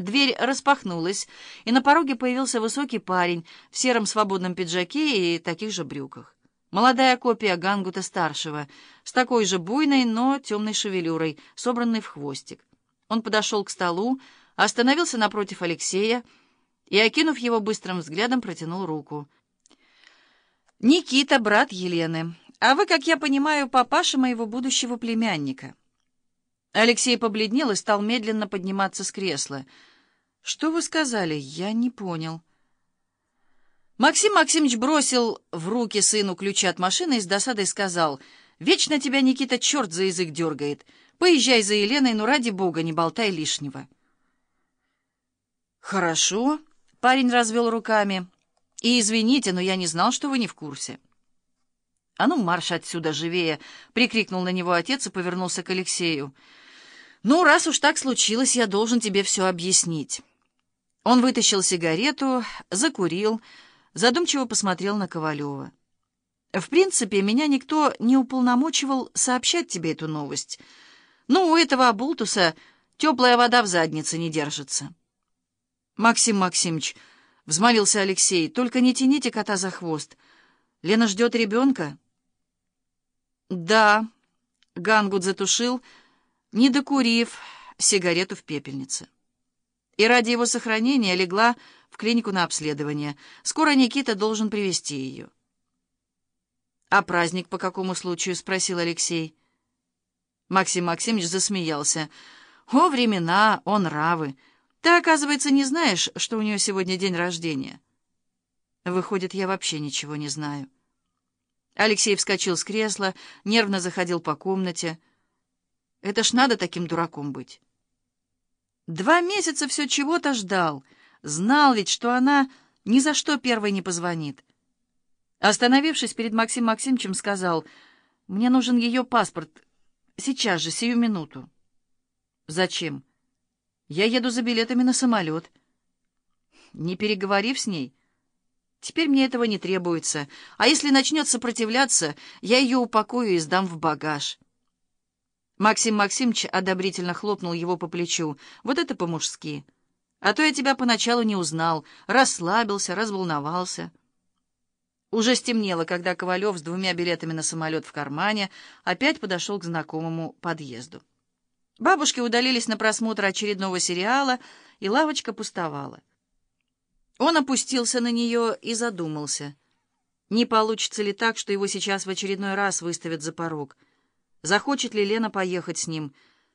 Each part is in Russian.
Дверь распахнулась, и на пороге появился высокий парень в сером свободном пиджаке и таких же брюках. Молодая копия Гангута-старшего, с такой же буйной, но темной шевелюрой, собранной в хвостик. Он подошел к столу, остановился напротив Алексея и, окинув его быстрым взглядом, протянул руку. «Никита, брат Елены, а вы, как я понимаю, папаша моего будущего племянника». Алексей побледнел и стал медленно подниматься с кресла. «Что вы сказали? Я не понял». Максим Максимович бросил в руки сыну ключи от машины и с досадой сказал, «Вечно тебя, Никита, черт за язык дергает. Поезжай за Еленой, но ради бога не болтай лишнего». «Хорошо», — парень развел руками. «И извините, но я не знал, что вы не в курсе». «А ну, марш отсюда живее!» — прикрикнул на него отец и повернулся к Алексею. «Ну, раз уж так случилось, я должен тебе все объяснить». Он вытащил сигарету, закурил, задумчиво посмотрел на Ковалева. «В принципе, меня никто не уполномочивал сообщать тебе эту новость. Ну, у этого обултуса теплая вода в заднице не держится». «Максим Максимович», — взмолился Алексей, — «только не тяните кота за хвост. Лена ждет ребенка?» «Да», — Гангут затушил, — не докурив сигарету в пепельнице. И ради его сохранения легла в клинику на обследование. Скоро Никита должен привести ее. «А праздник по какому случаю?» — спросил Алексей. Максим Максимович засмеялся. «О, времена, он равы. Ты, оказывается, не знаешь, что у нее сегодня день рождения?» «Выходит, я вообще ничего не знаю». Алексей вскочил с кресла, нервно заходил по комнате. Это ж надо таким дураком быть. Два месяца все чего-то ждал. Знал ведь, что она ни за что первой не позвонит. Остановившись перед Максимом Максимовичем, сказал, «Мне нужен ее паспорт. Сейчас же, сию минуту». «Зачем?» «Я еду за билетами на самолет». «Не переговорив с ней?» «Теперь мне этого не требуется. А если начнет сопротивляться, я ее упакую и сдам в багаж». Максим Максимович одобрительно хлопнул его по плечу. «Вот это по-мужски! А то я тебя поначалу не узнал, расслабился, разволновался». Уже стемнело, когда Ковалев с двумя билетами на самолет в кармане опять подошел к знакомому подъезду. Бабушки удалились на просмотр очередного сериала, и лавочка пустовала. Он опустился на нее и задумался. Не получится ли так, что его сейчас в очередной раз выставят за порог — Захочет ли Лена поехать с ним?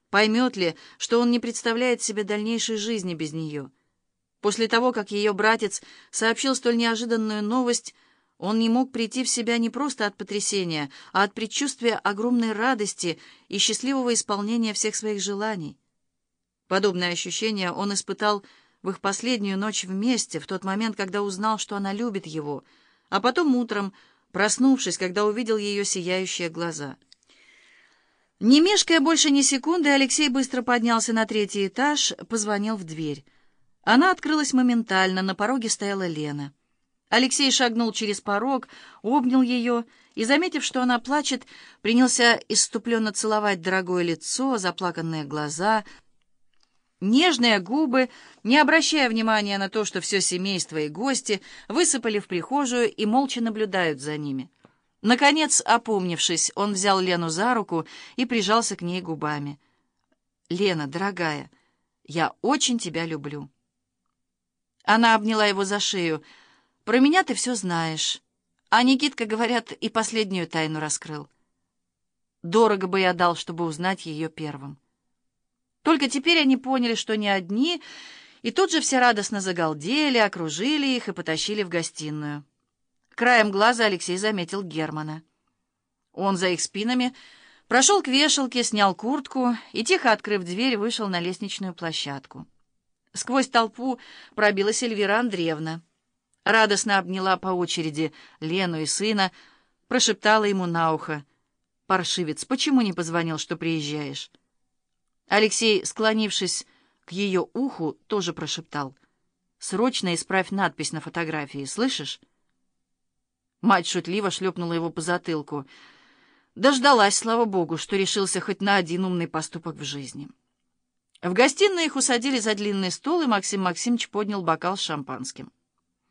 Поймет ли, что он не представляет себе дальнейшей жизни без нее? После того, как ее братец сообщил столь неожиданную новость, он не мог прийти в себя не просто от потрясения, а от предчувствия огромной радости и счастливого исполнения всех своих желаний. Подобное ощущение он испытал в их последнюю ночь вместе, в тот момент, когда узнал, что она любит его, а потом утром, проснувшись, когда увидел ее сияющие глаза — не мешкая больше ни секунды, Алексей быстро поднялся на третий этаж, позвонил в дверь. Она открылась моментально, на пороге стояла Лена. Алексей шагнул через порог, обнял ее и, заметив, что она плачет, принялся иступленно целовать дорогое лицо, заплаканные глаза, нежные губы, не обращая внимания на то, что все семейство и гости высыпали в прихожую и молча наблюдают за ними. Наконец, опомнившись, он взял Лену за руку и прижался к ней губами. «Лена, дорогая, я очень тебя люблю». Она обняла его за шею. «Про меня ты все знаешь. А Никитка, говорят, и последнюю тайну раскрыл. Дорого бы я дал, чтобы узнать ее первым». Только теперь они поняли, что не одни, и тут же все радостно загалдели, окружили их и потащили в гостиную. Краем глаза Алексей заметил Германа. Он за их спинами прошел к вешалке, снял куртку и, тихо открыв дверь, вышел на лестничную площадку. Сквозь толпу пробилась Эльвира Андреевна. Радостно обняла по очереди Лену и сына, прошептала ему на ухо. «Паршивец, почему не позвонил, что приезжаешь?» Алексей, склонившись к ее уху, тоже прошептал. «Срочно исправь надпись на фотографии, слышишь?» Мать шутливо шлепнула его по затылку. Дождалась, слава богу, что решился хоть на один умный поступок в жизни. В гостиной их усадили за длинный стол, и Максим Максимович поднял бокал с шампанским.